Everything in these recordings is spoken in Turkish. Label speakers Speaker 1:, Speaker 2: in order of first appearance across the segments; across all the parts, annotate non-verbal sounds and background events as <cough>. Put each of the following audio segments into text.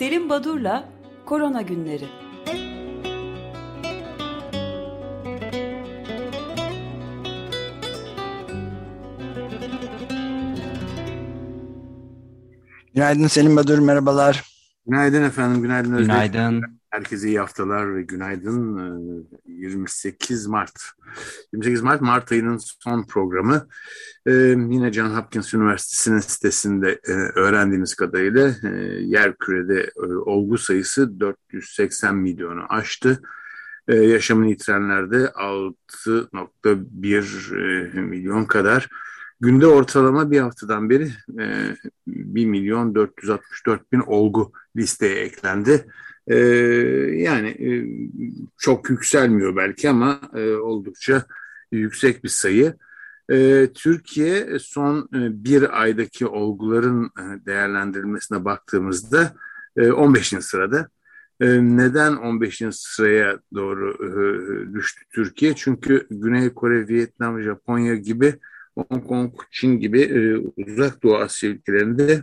Speaker 1: Selim Badur'la Korona Günleri.
Speaker 2: Günaydın Selim Badur, merhabalar.
Speaker 3: Günaydın efendim, günaydın
Speaker 4: Özbek. Günaydın.
Speaker 3: Herkese iyi haftalar ve günaydın. 28 ee, Mart. 28 Mart, Mart ayının son programı. Ee, yine John Hopkins Üniversitesi'nin sitesinde e, öğrendiğimiz kadarıyla e, yer kürede e, olgu sayısı 480 milyonu aştı. E, yaşamını yitirenler de 6.1 e, milyon kadar. Günde ortalama bir haftadan beri e, 1 milyon 464 bin olgu listeye eklendi. E, yani e, çok yükselmiyor belki ama e, oldukça yüksek bir sayı. E, Türkiye son e, bir aydaki olguların değerlendirilmesine baktığımızda e, 15. sırada. E, neden 15. sıraya doğru düştü Türkiye? Çünkü Güney Kore, Vietnam, Japonya gibi Hong Kong, Çin gibi uzak doğu Asya ülkelerinde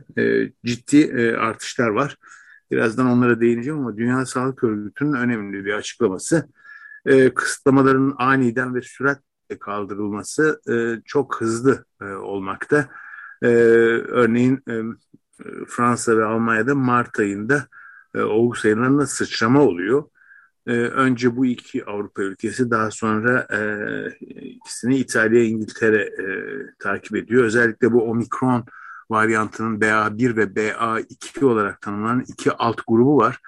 Speaker 3: ciddi artışlar var. Birazdan onlara değineceğim ama Dünya Sağlık Örgütü'nün önemli bir açıklaması. E, kısıtlamaların aniden ve süratle kaldırılması e, çok hızlı e, olmakta. E, örneğin e, Fransa ve Almanya'da Mart ayında e, olgu sayılarında sıçrama oluyor. E, önce bu iki Avrupa ülkesi daha sonra e, ikisini İtalya, İngiltere e, takip ediyor. Özellikle bu omikron varyantının BA1 ve BA2 olarak tanımlanan iki alt grubu var.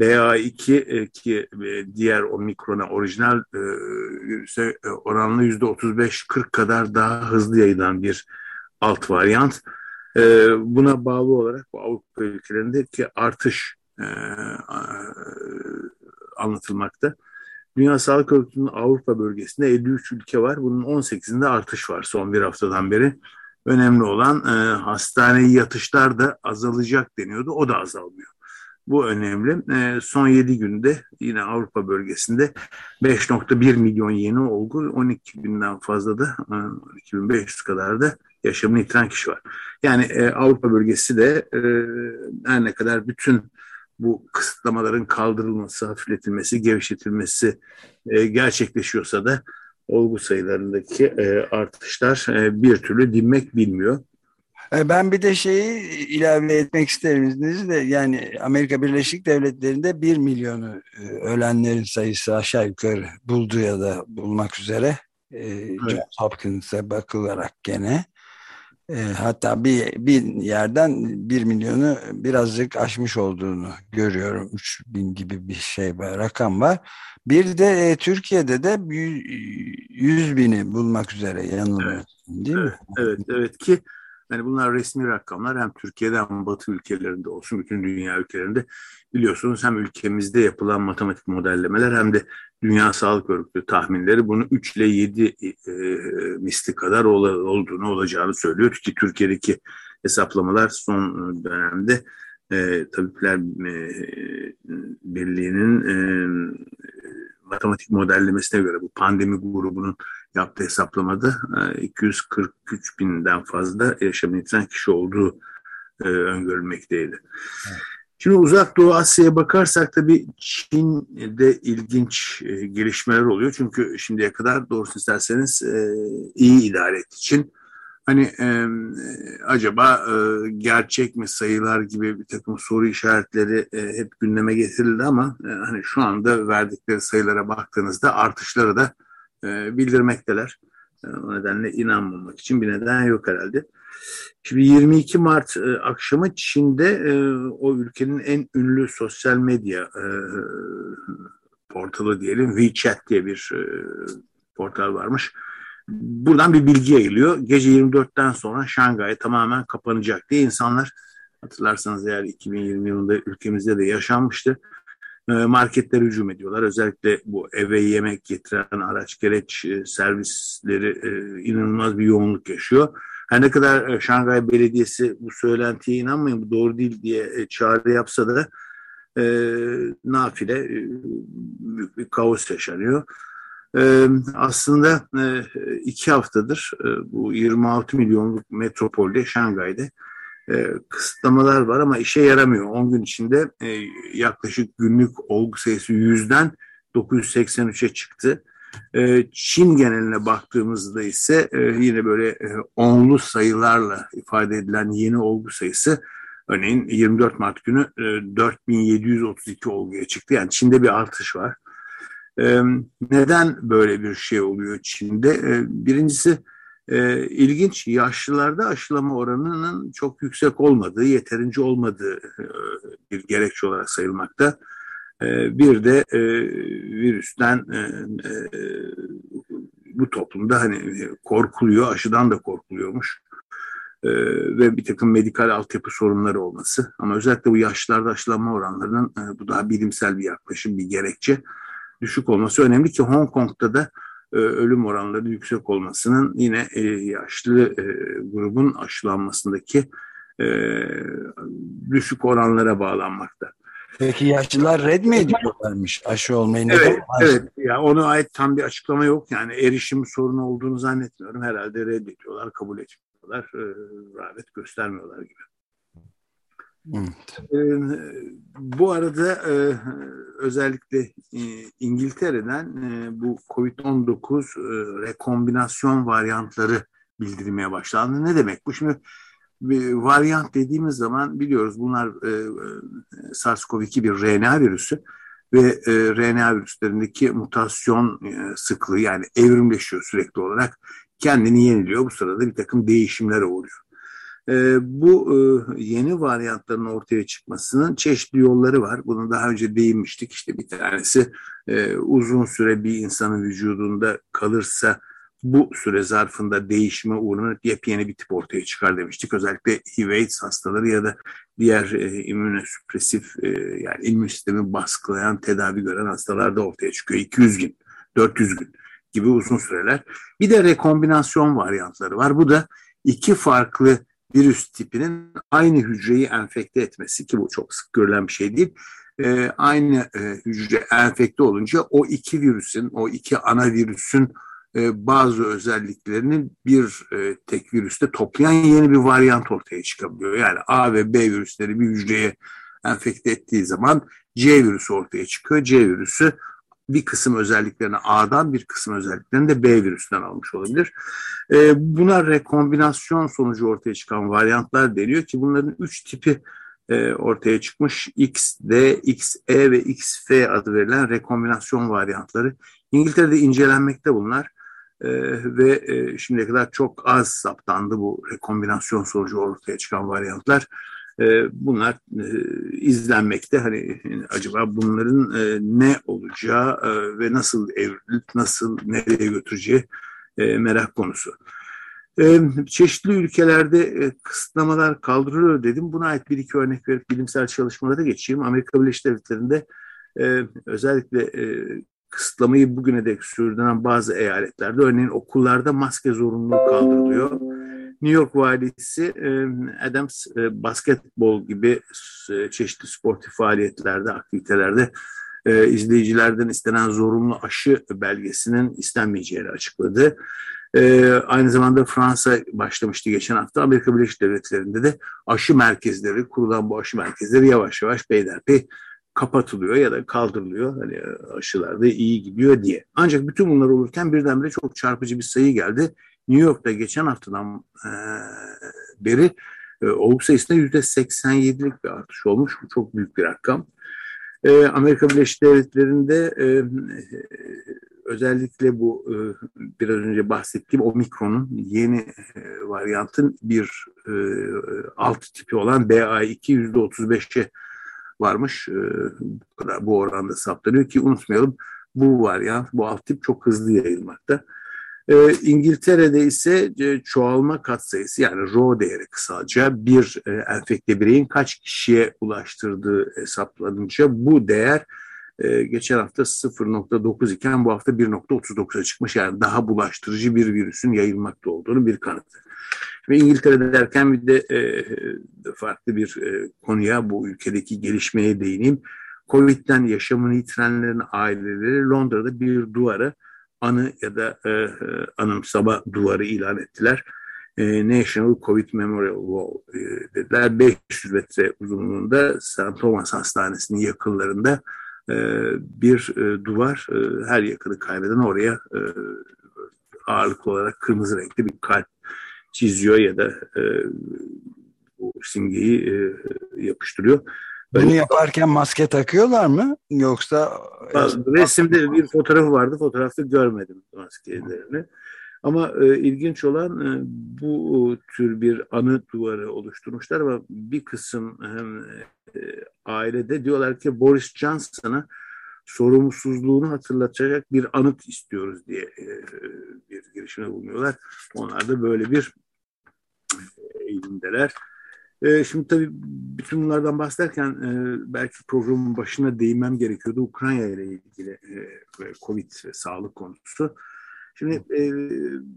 Speaker 3: BA2 e, ki e, diğer omikrona orijinal e, oranlı %35-40 kadar daha hızlı yayılan bir alt varyant. Buna bağlı olarak bu Avrupa ülkelerindeki artış anlatılmakta. Dünya Sağlık Örgütü'nün Avrupa bölgesinde 53 ülke var. Bunun 18'inde artış var son bir haftadan beri. Önemli olan e, hastaneye yatışlar da azalacak deniyordu. O da azalmıyor. Bu önemli. E, son 7 günde yine Avrupa bölgesinde 5.1 milyon yeni olgu, 12 binden fazla da e, 2500 kadar da yaşamını yitiren kişi var. Yani e, Avrupa bölgesi de e, her ne kadar bütün bu kısıtlamaların kaldırılması, hafifletilmesi, gevşetilmesi e, gerçekleşiyorsa da olgu sayılarındaki e, artışlar e, bir türlü dinmek bilmiyor.
Speaker 2: E, ben bir de şeyi ilave etmek isterim izninizle. Yani Amerika Birleşik Devletleri'nde 1 milyonu e, ölenlerin sayısı aşağı yukarı buldu ya da bulmak üzere. E, evet. Johns Hopkins'e bakılarak gene. Hatta bir, bir yerden bir milyonu birazcık aşmış olduğunu görüyorum. 3 bin gibi bir şey var, rakam var. Bir de Türkiye'de de 100 bini bulmak üzere yanılmıyorsun evet. değil
Speaker 3: mi? Evet, evet ki yani bunlar resmi rakamlar hem Türkiye'de hem Batı ülkelerinde olsun bütün dünya ülkelerinde biliyorsunuz hem ülkemizde yapılan matematik modellemeler hem de Dünya Sağlık Örgütü tahminleri bunu 3 ile 7 e, misli kadar ol, olduğunu olacağını söylüyor ki Türkiye'deki hesaplamalar son dönemde e, Tabipler e, Birliği'nin e, matematik modellemesine göre bu pandemi grubunun yaptığı hesaplamada e, 243 binden fazla yaşamını yitiren kişi olduğu e, öngörülmekteydi. Evet. Şimdi uzak Doğu Asya'ya bakarsak tabii Çin'de ilginç e, gelişmeler oluyor. Çünkü şimdiye kadar doğrusu isterseniz e, iyi idare etti Çin. Hani e, acaba e, gerçek mi sayılar gibi bir takım soru işaretleri e, hep gündeme getirildi ama e, hani şu anda verdikleri sayılara baktığınızda artışları da e, bildirmekteler. E, o nedenle inanmamak için bir neden yok herhalde. Şimdi 22 Mart e, akşamı Çin'de e, o ülkenin en ünlü sosyal medya e, portalı diyelim WeChat diye bir e, portal varmış. Buradan bir bilgi yayılıyor. Gece 24'ten sonra Şangay tamamen kapanacak diye insanlar hatırlarsanız eğer 2020 yılında ülkemizde de yaşanmıştı. E, marketler hücum ediyorlar. Özellikle bu eve yemek getiren araç gereç e, servisleri e, inanılmaz bir yoğunluk yaşıyor her ne kadar e, Şangay Belediyesi bu söylentiye inanmayın bu doğru değil diye çağrı yapsa da e, nafile büyük bir kaos yaşanıyor. E, aslında e, iki haftadır e, bu 26 milyonluk metropolde Şangay'da e, kısıtlamalar var ama işe yaramıyor. 10 gün içinde yaklaşık günlük olgu sayısı 100'den 983'e çıktı. Çin geneline baktığımızda ise yine böyle onlu sayılarla ifade edilen yeni olgu sayısı örneğin 24 Mart günü e, 4732 olguya çıktı. Yani Çin'de bir artış var. Neden böyle bir şey oluyor Çin'de? Birincisi e, ilginç yaşlılarda aşılama oranının çok yüksek olmadığı, yeterince olmadığı e, bir gerekçe olarak sayılmakta. E, bir de virüsten bu toplumda hani korkuluyor, aşıdan da korkuluyormuş. E, ve bir takım medikal altyapı sorunları olması. Ama özellikle bu yaşlılarda aşılama oranlarının e, bu daha bilimsel bir yaklaşım, bir gerekçe düşük olması önemli ki Hong Kong'da da e, ölüm oranları yüksek olmasının yine e, yaşlı e, grubun aşılanmasındaki düşük oranlara bağlanmakta.
Speaker 2: Peki yaşlılar red mi ediyorlarmış aşı olmayı?
Speaker 3: Neden evet, evet. Ya ona ait tam bir açıklama yok. Yani erişim sorunu olduğunu zannetmiyorum. Herhalde reddediyorlar, kabul etmiyorlar, rağbet göstermiyorlar gibi. Evet. bu arada özellikle e, İngiltere'den e, bu COVID-19 e, rekombinasyon varyantları bildirmeye başlandı. Ne demek bu? Şimdi varyant dediğimiz zaman biliyoruz bunlar SARS-CoV-2 bir RNA virüsü ve RNA virüslerindeki mutasyon sıklığı yani evrimleşiyor sürekli olarak kendini yeniliyor. Bu sırada bir takım değişimlere uğruyor. E, bu e, yeni varyantların ortaya çıkmasının çeşitli yolları var. Bunu daha önce değinmiştik. İşte bir tanesi e, uzun süre bir insanın vücudunda kalırsa bu süre zarfında değişime uğranıp yepyeni bir tip ortaya çıkar demiştik. Özellikle HIV-AIDS hastaları ya da diğer e, e, yani immün sistemi baskılayan tedavi gören hastalarda ortaya çıkıyor. 200 gün, 400 gün gibi uzun süreler. Bir de rekombinasyon varyantları var. Bu da iki farklı virüs tipinin aynı hücreyi enfekte etmesi ki bu çok sık görülen bir şey değil. E, aynı e, hücre enfekte olunca o iki virüsün, o iki ana virüsün e, bazı özelliklerini bir e, tek virüste toplayan yeni bir varyant ortaya çıkabiliyor. Yani A ve B virüsleri bir hücreye enfekte ettiği zaman C virüsü ortaya çıkıyor. C virüsü bir kısım özelliklerini A'dan bir kısım özelliklerini de B virüsünden almış olabilir. E, buna rekombinasyon sonucu ortaya çıkan varyantlar deniyor ki bunların üç tipi e, ortaya çıkmış. XD, XE ve XF adı verilen rekombinasyon varyantları. İngiltere'de incelenmekte bunlar. Ee, ve e, şimdiye kadar çok az saptandı bu rekombinasyon sonucu ortaya çıkan varyantlar. Ee, bunlar e, izlenmekte. Hani acaba bunların e, ne olacağı e, ve nasıl evrilip nasıl nereye götüreceği merak konusu. Çeşitli ülkelerde kısıtlamalar kaldırılıyor dedim. Buna ait bir iki örnek verip bilimsel çalışmalara geçeyim. Amerika Birleşik Devletleri'nde özellikle kısıtlamayı bugüne dek sürdüren bazı eyaletlerde örneğin okullarda maske zorunluluğu kaldırılıyor New York valisi Adams basketbol gibi çeşitli sportif faaliyetlerde, aktivitelerde izleyicilerden istenen zorunlu aşı belgesinin istenmeyeceğini açıkladı. aynı zamanda Fransa başlamıştı geçen hafta. Amerika Birleşik Devletleri'nde de aşı merkezleri, kurulan bu aşı merkezleri yavaş yavaş peyderpey kapatılıyor ya da kaldırılıyor. Hani aşılar da iyi gidiyor diye. Ancak bütün bunlar olurken birdenbire çok çarpıcı bir sayı geldi. New York'ta geçen haftadan e, beri e, olgu sayısında yüzde 87'lik bir artış olmuş. Bu çok büyük bir rakam. E, Amerika Birleşik Devletleri'nde e, özellikle bu e, biraz önce bahsettiğim omikronun yeni e, varyantın bir e, alt tipi olan BA2 yüzde 35'e varmış. E, bu oranda saptanıyor ki unutmayalım bu varyant, bu alt tip çok hızlı yayılmakta. E, İngiltere'de ise e, çoğalma katsayısı yani RO değeri kısaca bir e, enfekte bireyin kaç kişiye ulaştırdığı hesaplanınca bu değer e, geçen hafta 0.9 iken bu hafta 1.39'a çıkmış. Yani daha bulaştırıcı bir virüsün yayılmakta olduğunu bir kanıtı. Ve İngiltere'de derken bir de e, farklı bir e, konuya bu ülkedeki gelişmeye değineyim. Covid'den yaşamını yitirenlerin aileleri Londra'da bir duvara anı ya da e, e, anımsama duvarı ilan ettiler. e, National Covid Memorial Wall e, dediler. 500 metre uzunluğunda St. Thomas Hastanesi'nin yakınlarında e, bir e, duvar e, her yakını kaybeden oraya e, ağırlıklı olarak kırmızı renkli bir kalp çiziyor ya da e, bu simgeyi e, yapıştırıyor.
Speaker 2: Bunu yaparken maske takıyorlar mı? Yoksa
Speaker 3: resimde bir fotoğrafı vardı. Fotoğrafta görmedim maskelerini. Ama e, ilginç olan e, bu tür bir anı duvarı oluşturmuşlar ama bir kısım e, ailede diyorlar ki Boris Johnson'a sorumsuzluğunu hatırlatacak bir anıt istiyoruz diye e, bir girişime bulunuyorlar. Onlar da böyle bir e, eğilimdeler. E, şimdi tabii bütün bunlardan bahsederken e, belki programın başına değinmem gerekiyordu. Ukrayna ile ilgili e, Covid ve sağlık konusu. Şimdi e,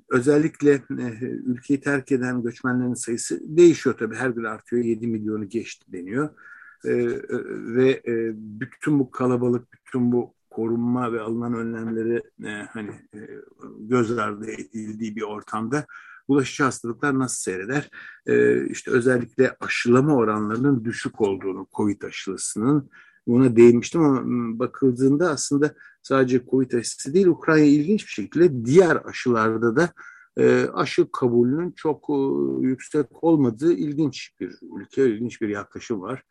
Speaker 3: özellikle e, ülkeyi terk eden göçmenlerin sayısı değişiyor tabii. Her gün artıyor. 7 milyonu geçti deniyor. E, ve e, bütün bu kalabalık, bütün bu korunma ve alınan önlemleri e, hani e, göz ardı edildiği bir ortamda bulaşıcı hastalıklar nasıl seyreder? E, işte özellikle aşılama oranlarının düşük olduğunu, COVID aşılısının buna değinmiştim ama bakıldığında aslında sadece COVID aşısı değil Ukrayna ilginç bir şekilde diğer aşılarda da e, aşı kabulünün çok e, yüksek olmadığı ilginç bir ülke, ilginç bir yaklaşım var.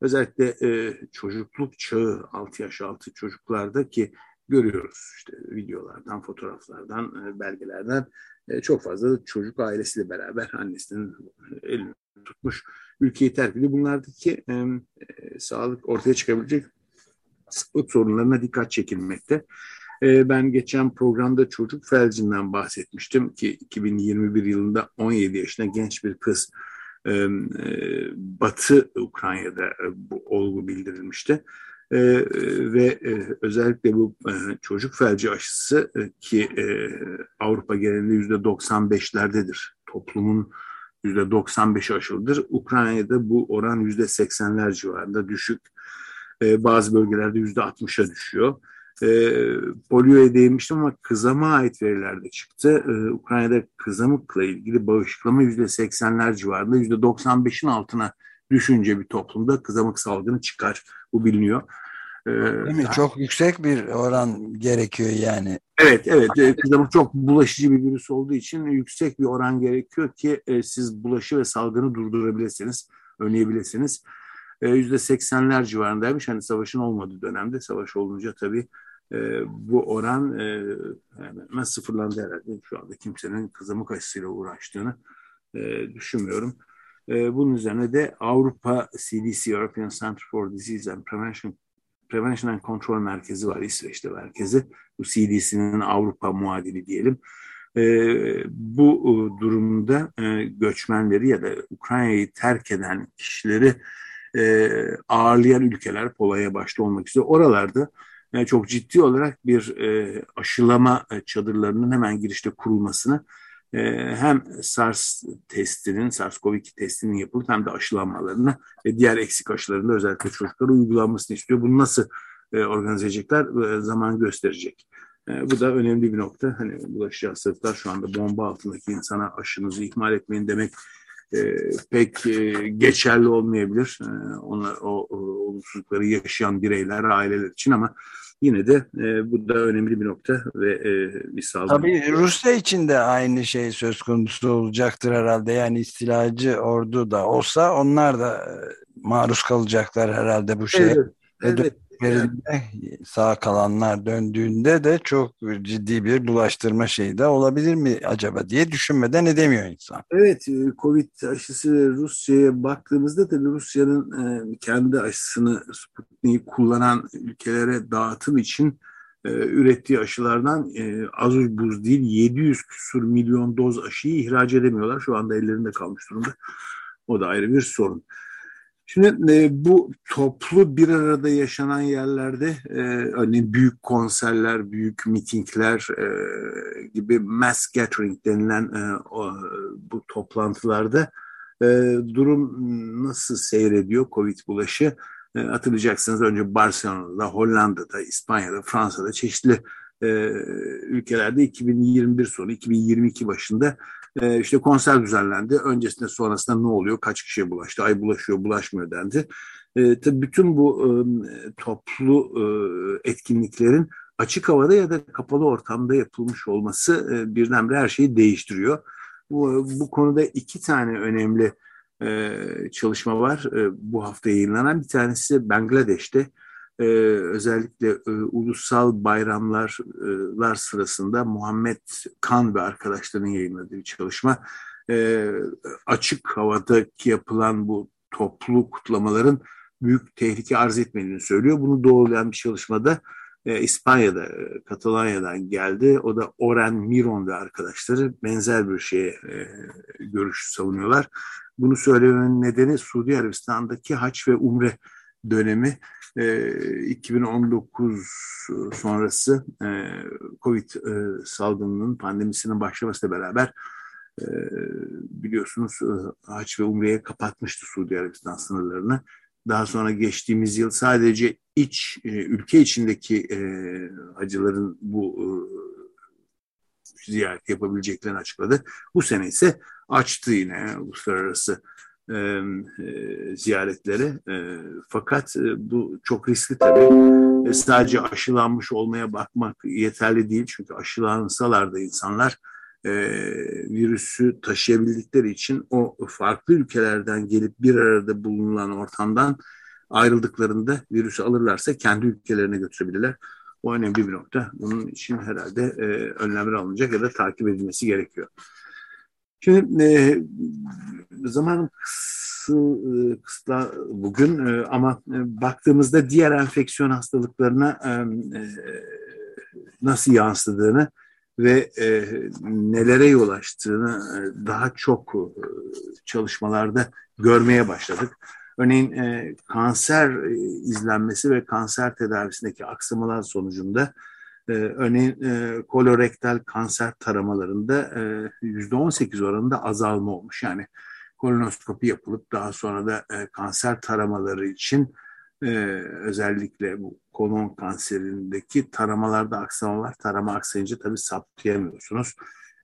Speaker 3: Özellikle e, çocukluk çağı 6 yaş altı çocuklarda ki görüyoruz işte videolardan, fotoğraflardan, e, belgelerden e, çok fazla çocuk ailesiyle beraber annesinin elini tutmuş ülkeyi terk ediyor. Bunlardaki e, e, sağlık ortaya çıkabilecek sağlık sorunlarına dikkat çekilmekte. E, ben geçen programda çocuk felcinden bahsetmiştim ki 2021 yılında 17 yaşında genç bir kız e, Batı Ukrayna'da bu olgu bildirilmişti. E, ve e, özellikle bu e, çocuk felci aşısı e, ki e, Avrupa genelinde yüzde 95'lerdedir. Toplumun yüzde 95'i aşılıdır. Ukrayna'da bu oran yüzde 80'ler civarında düşük. E, bazı bölgelerde yüzde 60'a düşüyor. E, polioya değinmiştim ama kızama ait veriler de çıktı. E, Ukrayna'da kızamıkla ilgili bağışıklama yüzde 80'ler civarında yüzde 95'in altına düşünce bir toplumda kızamık salgını çıkar. Bu biliniyor.
Speaker 2: Ee, Değil mi? Çok yüksek bir oran gerekiyor yani.
Speaker 3: Evet, evet. Ee, kızamık çok bulaşıcı bir virüs olduğu için yüksek bir oran gerekiyor ki e, siz bulaşı ve salgını durdurabilirsiniz, önleyebilirsiniz. E, yüzde seksenler civarındaymış. Hani savaşın olmadığı dönemde, savaş olunca tabii e, bu oran hemen sıfırlandı herhalde. Şu anda kimsenin kızamık aşısıyla uğraştığını düşünmüyorum. Bunun üzerine de Avrupa CDC, European Center for Disease and Prevention Prevention and Control Merkezi var İsveç'te merkezi. Bu CDC'nin Avrupa muadili diyelim. E, bu e, durumda e, göçmenleri ya da Ukrayna'yı terk eden kişileri e, ağırlayan ülkeler Polonya başta olmak üzere oralarda çok ciddi olarak bir aşılama çadırlarının hemen girişte kurulmasını ee, hem SARS testinin, SARS-CoV-2 testinin yapılıp hem de aşılanmalarını ve diğer eksik aşılarında özellikle çocuklara uygulanmasını istiyor. Bunu nasıl e, organize edecekler e, zaman gösterecek. E, bu da önemli bir nokta. Hani bulaşıcı hastalıklar şu anda bomba altındaki insana aşınızı ihmal etmeyin demek pek geçerli olmayabilir. onlar o, o olumsuzlukları yaşayan bireyler, aileler için ama yine de e, bu da önemli bir nokta ve e, bir sağlık.
Speaker 2: Tabii Rusya için de aynı şey söz konusu olacaktır herhalde. Yani istilacı ordu da olsa onlar da e, maruz kalacaklar herhalde bu şeye. Evet, evet yerinde sağ kalanlar döndüğünde de çok ciddi bir bulaştırma şeyi de olabilir mi acaba diye düşünmeden edemiyor insan.
Speaker 3: Evet, e, Covid aşısı Rusya'ya baktığımızda da Rusya'nın e, kendi aşısını Sputnik'i kullanan ülkelere dağıtım için e, ürettiği aşılardan az buz değil 700 küsur milyon doz aşıyı ihraç edemiyorlar. Şu anda ellerinde kalmış durumda. O da ayrı bir sorun. Şimdi e, bu toplu bir arada yaşanan yerlerde e, örneğin büyük konserler, büyük mitingler e, gibi mass gathering denilen e, o, bu toplantılarda e, durum nasıl seyrediyor Covid bulaşı? E, hatırlayacaksınız önce Barcelona'da, Hollanda'da, İspanya'da, Fransa'da çeşitli e, ülkelerde 2021 sonu 2022 başında E, işte konser düzenlendi. Öncesinde sonrasında ne oluyor? Kaç kişiye bulaştı? Ay bulaşıyor, bulaşmıyor dendi. E, tabii bütün bu e, toplu e, etkinliklerin açık havada ya da kapalı ortamda yapılmış olması e, birdenbire her şeyi değiştiriyor. Bu, bu konuda iki tane önemli e, çalışma var e, bu hafta yayınlanan. Bir tanesi Bangladeş'te e, özellikle e, ulusal bayramlar sırasında Muhammed Kan ve arkadaşlarının yayınladığı bir çalışma. E, açık havadaki yapılan bu toplu kutlamaların büyük tehlike arz etmediğini söylüyor. Bunu doğrulayan bir çalışmada e, İspanya'da, e, Katalonya'dan geldi. O da Oren Miron ve arkadaşları benzer bir şeye e, görüş savunuyorlar. Bunu söylemenin nedeni Suudi Arabistan'daki haç ve umre dönemi e, 2019 sonrası e, Covid e, salgınının pandemisinin başlamasıyla beraber e, biliyorsunuz haç ve umreye kapatmıştı Suudi Arabistan sınırlarını. Daha sonra geçtiğimiz yıl sadece iç e, ülke içindeki e, hacıların bu e, ziyaret yapabileceklerini açıkladı. Bu sene ise açtı yine uluslararası e, e, ziyaretleri. E, fakat e, bu çok riskli tabii. E, sadece aşılanmış olmaya bakmak yeterli değil. Çünkü aşılansalar da insanlar e, virüsü taşıyabildikleri için o farklı ülkelerden gelip bir arada bulunan ortamdan ayrıldıklarında virüsü alırlarsa kendi ülkelerine götürebilirler. O önemli bir nokta. Bunun için herhalde e, önlemler alınacak ya da takip edilmesi gerekiyor. Şimdi e, zaman kısa, e, kısıtla bugün e, ama e, baktığımızda diğer enfeksiyon hastalıklarına e, e, nasıl yansıdığını ve e, nelere yol açtığını e, daha çok e, çalışmalarda görmeye başladık. Örneğin e, kanser e, izlenmesi ve kanser tedavisindeki aksamalar sonucunda e, örneğin e, kolorektal kanser taramalarında e, %18 oranında azalma olmuş. Yani kolonoskopi yapılıp daha sonra da e, kanser taramaları için e, özellikle bu kolon kanserindeki taramalarda aksama var. Tarama aksayınca tabii saptayamıyorsunuz.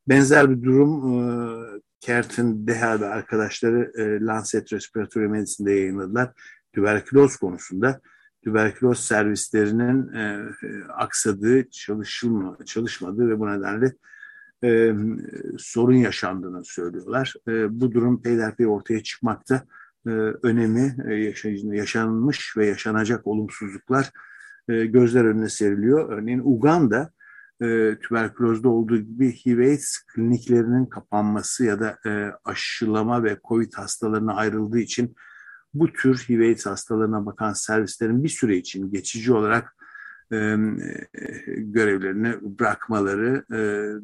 Speaker 3: Benzer bir durum e, Kertin Deha ve arkadaşları e, Lancet Respiratory Medicine'de yayınladılar. Tüberküloz konusunda tüberküloz servislerinin e, aksadığı, çalışılma, çalışmadığı ve bu nedenle e, sorun yaşandığını söylüyorlar. E, bu durum peyderpey ortaya çıkmakta. E, önemi e, yaşanmış ve yaşanacak olumsuzluklar e, gözler önüne seriliyor. Örneğin Uganda tüberkülozda olduğu gibi HIV-AIDS kliniklerinin kapanması ya da aşılama ve COVID hastalarına ayrıldığı için bu tür HIV-AIDS hastalarına bakan servislerin bir süre için geçici olarak görevlerini bırakmaları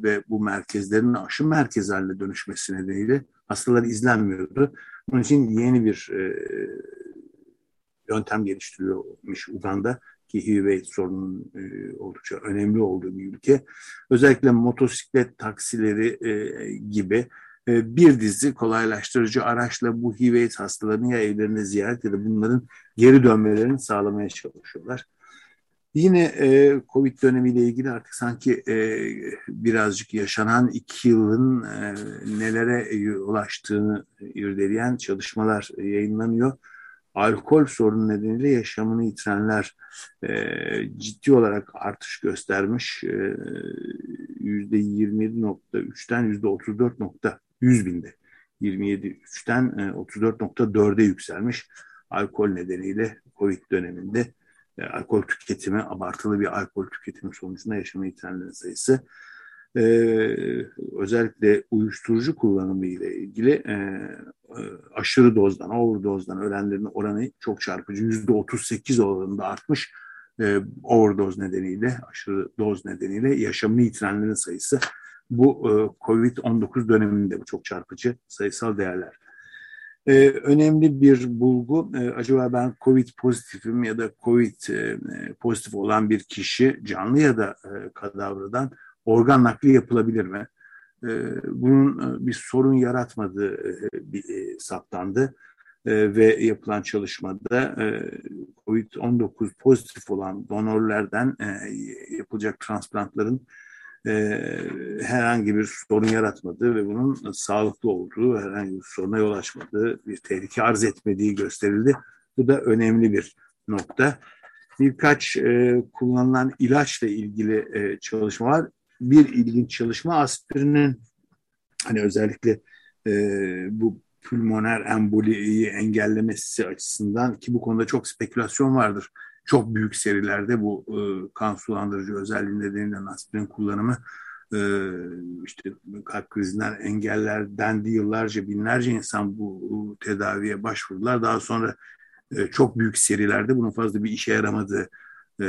Speaker 3: ve bu merkezlerin aşı merkez haline dönüşmesi nedeniyle hastalar izlenmiyordu. Bunun için yeni bir e, yöntem geliştiriyormuş Uganda ki HIV sorunun e, oldukça önemli olduğu bir ülke. Özellikle motosiklet taksileri e, gibi e, bir dizi kolaylaştırıcı araçla bu HIV hastalarını ya evlerine ziyaret ya da bunların geri dönmelerini sağlamaya çalışıyorlar. Yine e, Covid dönemiyle ilgili artık sanki e, birazcık yaşanan iki yılın e, nelere ulaştığını irdeleyen çalışmalar yayınlanıyor alkol sorunu nedeniyle yaşamını yitirenler e, ciddi olarak artış göstermiş. E, yüzde 27.3'ten yüzde 34.100 binde. 27.3'ten 34.4'e yükselmiş. Alkol nedeniyle Covid döneminde e, alkol tüketimi, abartılı bir alkol tüketimi sonucunda yaşamını yitirenlerin sayısı e, özellikle uyuşturucu kullanımı ile ilgili e, e, aşırı dozdan, overdozdan ölenlerin oranı çok çarpıcı. Yüzde 38 oranında artmış. E, overdose nedeniyle, aşırı doz nedeniyle yaşamını yitirenlerin sayısı. Bu e, COVID-19 döneminde bu çok çarpıcı sayısal değerler. Ee, önemli bir bulgu. Ee, acaba ben COVID pozitifim ya da COVID e, pozitif olan bir kişi canlı ya da e, kadavradan organ nakli yapılabilir mi? Ee, bunun e, bir sorun yaratmadığı e, bir, e, saptandı ve yapılan çalışmada COVID-19 pozitif olan donörlerden yapılacak transplantların e, herhangi bir sorun yaratmadığı ve bunun sağlıklı olduğu, herhangi bir soruna yol açmadığı, bir tehlike arz etmediği gösterildi. Bu da önemli bir nokta. Birkaç e, kullanılan ilaçla ilgili e, çalışma var. Bir ilginç çalışma aspirinin hani özellikle e, bu pulmoner emboliyi engellemesi açısından ki bu konuda çok spekülasyon vardır. Çok büyük serilerde bu e, kan sulandırıcı özelliği nedeniyle aspirin kullanımı e, işte kalp krizinden engeller dendi yıllarca binlerce insan bu, tedaviye başvurdular. Daha sonra e, çok büyük serilerde bunun fazla bir işe yaramadığı e,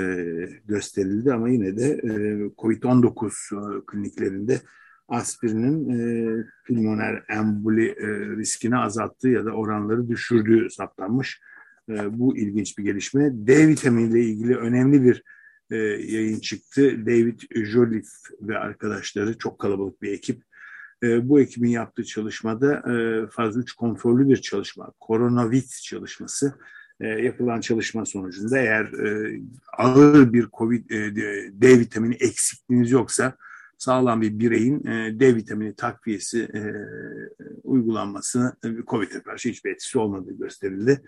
Speaker 3: gösterildi ama yine de e, COVID-19 e, kliniklerinde aspirinin e, pulmoner emboli e, riskini azalttığı ya da oranları düşürdüğü saptanmış. E, bu ilginç bir gelişme. D vitamini ile ilgili önemli bir e, yayın çıktı. David Joliffe ve arkadaşları çok kalabalık bir ekip. E, bu ekibin yaptığı çalışmada e, faz 3 kontrollü bir çalışma, koronavit çalışması e, yapılan çalışma sonucunda eğer e, ağır bir COVID, e, D vitamini eksikliğiniz yoksa sağlam bir bireyin e, D vitamini takviyesi e, uygulanmasını e, COVID'e karşı hiçbir etkisi olmadığı gösterildi.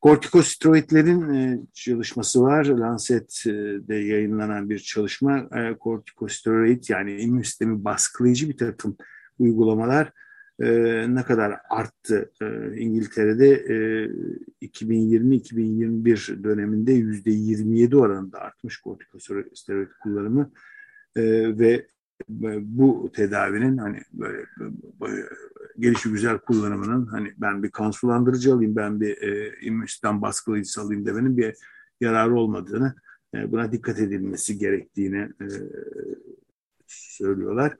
Speaker 3: Kortikosteroidlerin e, çalışması var. Lancet'de yayınlanan bir çalışma. E, kortikosteroid yani immün sistemi baskılayıcı bir takım uygulamalar e, ne kadar arttı e, İngiltere'de e, 2020-2021 döneminde yüzde 27 oranında artmış kortikosteroid kullanımı ve bu tedavinin hani böyle, böyle gelişi güzel kullanımının hani ben bir kan sulandırıcı alayım, ben bir e, immün baskılayıcısı alayım demenin bir yararı olmadığını, e, buna dikkat edilmesi gerektiğini e, söylüyorlar.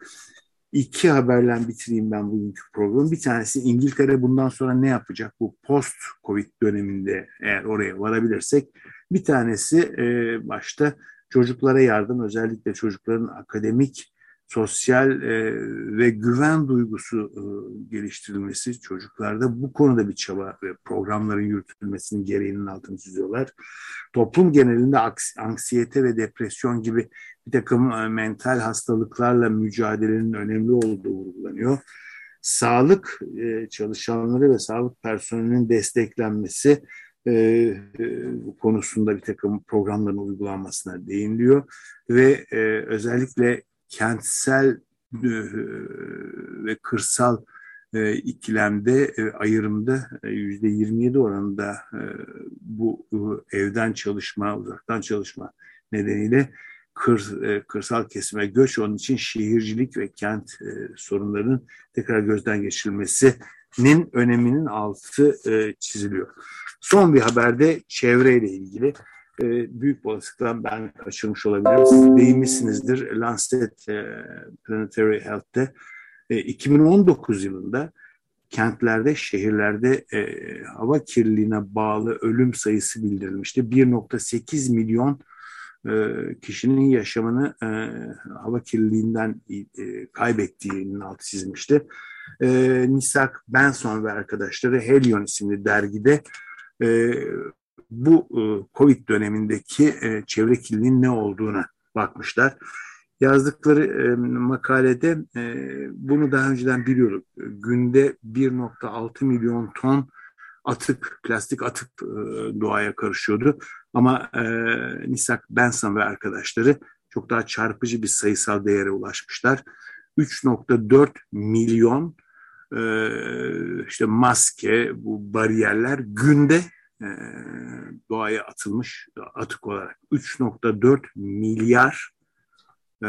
Speaker 3: İki haberle bitireyim ben bugünkü programı. Bir tanesi İngiltere bundan sonra ne yapacak bu post-Covid döneminde eğer oraya varabilirsek. Bir tanesi e, başta çocuklara yardım özellikle çocukların akademik sosyal e, ve güven duygusu e, geliştirilmesi çocuklarda bu konuda bir çaba ve programların yürütülmesinin gereğinin altını çiziyorlar. Toplum genelinde anksiyete ve depresyon gibi bir takım e, mental hastalıklarla mücadelenin önemli olduğu vurgulanıyor. Sağlık e, çalışanları ve sağlık personelinin desteklenmesi e, e, konusunda bir takım programların uygulanmasına değiniliyor ve e, özellikle kentsel e, ve kırsal e, ikilemde e, ayrımda yüzde 27 oranında bu evden çalışma, uzaktan çalışma nedeniyle kır, kırsal kesime göç onun için şehircilik ve kent sorunlarının tekrar gözden geçirilmesinin öneminin altı çiziliyor. Son bir haberde çevreyle ilgili e, büyük olasılıkla ben kaçırmış olabilirim. Siz değinmişsinizdir Lancet e, Planetary Health'te e, 2019 yılında kentlerde, şehirlerde e, hava kirliliğine bağlı ölüm sayısı bildirilmişti. 1.8 milyon e, kişinin yaşamını e, hava kirliliğinden e, kaybettiğinin altı çizilmişti. E, Nisak Benson ve arkadaşları Helion isimli dergide e, bu e, Covid dönemindeki e, çevre kirliliğinin ne olduğuna bakmışlar. Yazdıkları e, makalede bunu daha önceden biliyorduk. Günde 1.6 milyon ton atık, plastik atık doğaya karışıyordu. Ama Nisak Benson ve arkadaşları çok daha çarpıcı bir sayısal değere ulaşmışlar. 3.4 milyon işte maske, bu bariyerler günde e, doğaya atılmış atık olarak 3.4 milyar e,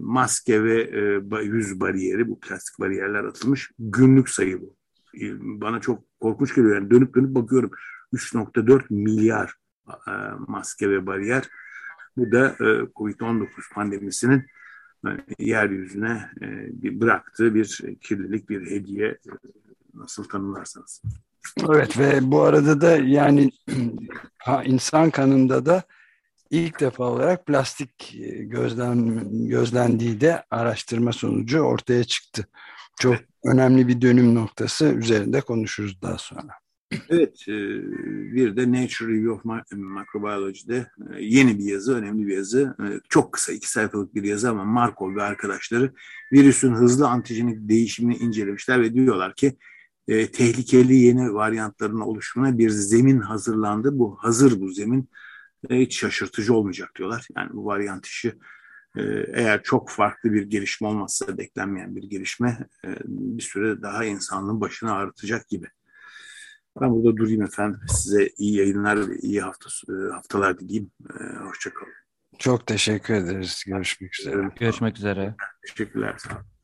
Speaker 3: maske ve e, yüz bariyeri bu plastik bariyerler atılmış günlük sayı bu. E, bana çok korkunç geliyor yani dönüp dönüp bakıyorum 3.4 milyar e, maske ve bariyer. Bu da e, Covid-19 pandemisinin yeryüzüne bıraktığı bir kirlilik, bir hediye nasıl tanımlarsanız.
Speaker 2: Evet ve bu arada da yani <clears throat> insan kanında da ilk defa olarak plastik e, gözlen, gözlendiği de araştırma sonucu ortaya çıktı. Çok önemli bir dönüm noktası üzerinde konuşuruz daha sonra.
Speaker 3: Evet, e, bir de Nature Review of Microbiology'de e, yeni bir yazı, önemli bir yazı. Çok kısa, iki sayfalık bir yazı ama Markov ve arkadaşları virüsün hızlı antijenik değişimini incelemişler ve diyorlar ki tehlikeli yeni varyantların oluşumuna bir zemin hazırlandı. Bu hazır bu zemin hiç şaşırtıcı olmayacak diyorlar. Yani bu varyant işi eğer çok farklı bir gelişme olmazsa beklenmeyen bir gelişme bir süre daha insanlığın başını ağrıtacak gibi. Ben burada durayım efendim. Size iyi yayınlar iyi hafta, e, haftalar dileyim. E, Hoşçakalın.
Speaker 2: Çok teşekkür ederiz. Görüşmek üzere.
Speaker 4: Görüşmek üzere.
Speaker 3: Teşekkürler. Sağ olun.